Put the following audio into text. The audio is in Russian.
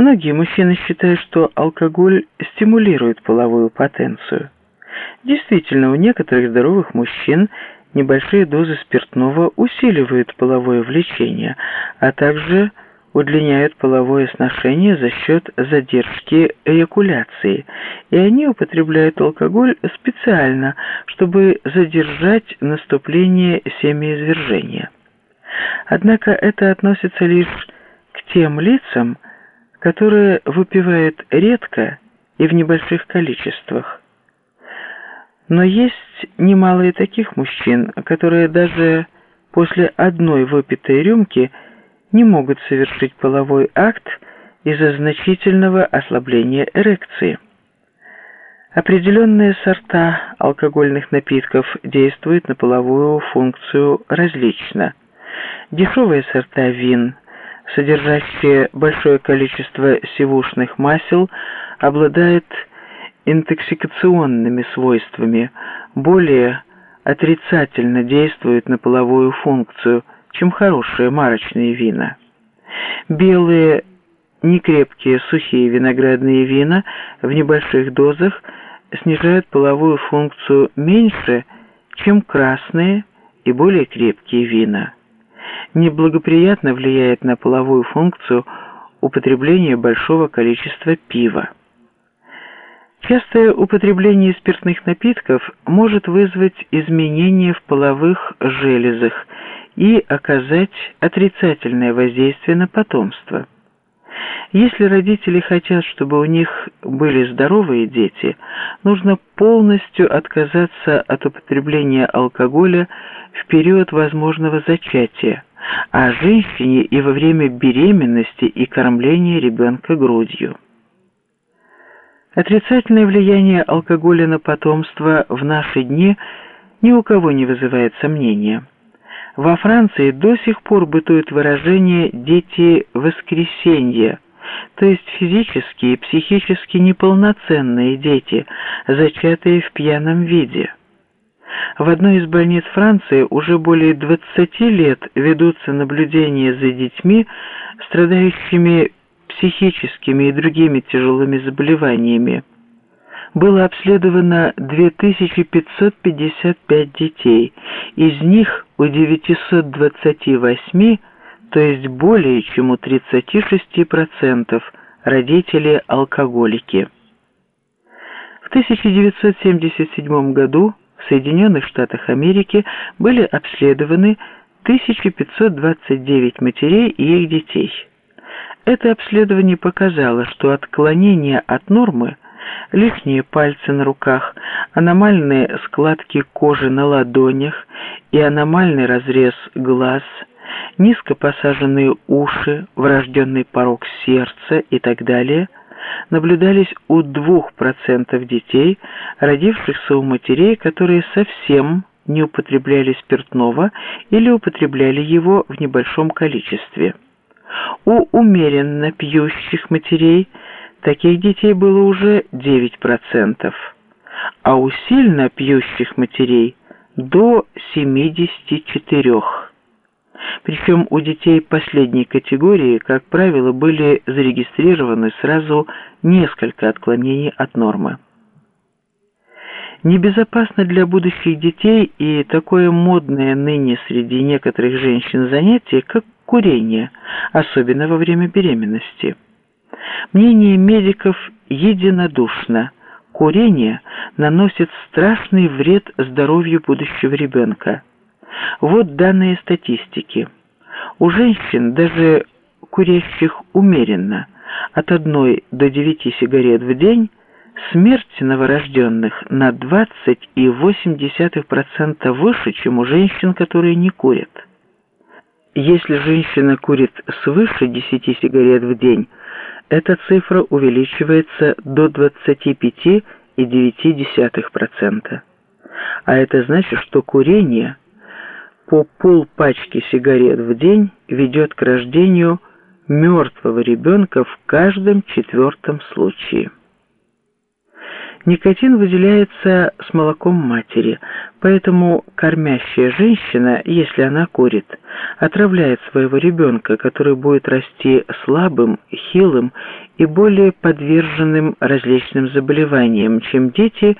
Многие мужчины считают, что алкоголь стимулирует половую потенцию. Действительно, у некоторых здоровых мужчин небольшие дозы спиртного усиливают половое влечение, а также удлиняют половое сношение за счет задержки эякуляции, и они употребляют алкоголь специально, чтобы задержать наступление семяизвержения. Однако это относится лишь к тем лицам, которые выпивают редко и в небольших количествах. Но есть немало и таких мужчин, которые даже после одной выпитой рюмки не могут совершить половой акт из-за значительного ослабления эрекции. Определенные сорта алкогольных напитков действуют на половую функцию различно. Дешевые сорта вин, содержащие большое количество сивушных масел, обладают интоксикационными свойствами, более отрицательно действуют на половую функцию, чем хорошие марочные вина. Белые, некрепкие сухие виноградные вина в небольших дозах снижают половую функцию меньше, чем красные и более крепкие вина. Неблагоприятно влияет на половую функцию употребление большого количества пива. Частое употребление спиртных напитков может вызвать изменения в половых железах и оказать отрицательное воздействие на потомство. Если родители хотят, чтобы у них были здоровые дети, нужно полностью отказаться от употребления алкоголя в период возможного зачатия, а женщине и во время беременности и кормления ребенка грудью. Отрицательное влияние алкоголя на потомство в наши дни ни у кого не вызывает сомнения. Во Франции до сих пор бытует выражение «дети воскресенья», то есть физически и психически неполноценные дети, зачатые в пьяном виде. В одной из больниц Франции уже более 20 лет ведутся наблюдения за детьми, страдающими психическими и другими тяжелыми заболеваниями. Было обследовано 2555 детей, из них у 928, то есть более чем у 36%, родители алкоголики. В 1977 году в Соединенных Штатах Америки были обследованы 1529 матерей и их детей. Это обследование показало, что отклонение от нормы, лишние пальцы на руках, аномальные складки кожи на ладонях и аномальный разрез глаз, низко посаженные уши, врожденный порог сердца и так далее наблюдались у 2% детей, родившихся у матерей, которые совсем не употребляли спиртного или употребляли его в небольшом количестве. У умеренно пьющих матерей таких детей было уже 9%, а у сильно пьющих матерей до 74%. Причем у детей последней категории, как правило, были зарегистрированы сразу несколько отклонений от нормы. Небезопасно для будущих детей и такое модное ныне среди некоторых женщин занятие, как курение, особенно во время беременности. Мнение медиков единодушно. Курение наносит страшный вред здоровью будущего ребенка. Вот данные статистики. У женщин, даже курящих умеренно, от 1 до 9 сигарет в день, смерть новорожденных на 20,8% выше, чем у женщин, которые не курят. Если женщина курит свыше 10 сигарет в день, эта цифра увеличивается до 25,9%. А это значит, что курение по полпачки сигарет в день ведет к рождению мертвого ребенка в каждом четвертом случае. Никотин выделяется с молоком матери, поэтому кормящая женщина, если она курит, отравляет своего ребенка, который будет расти слабым, хилым и более подверженным различным заболеваниям, чем дети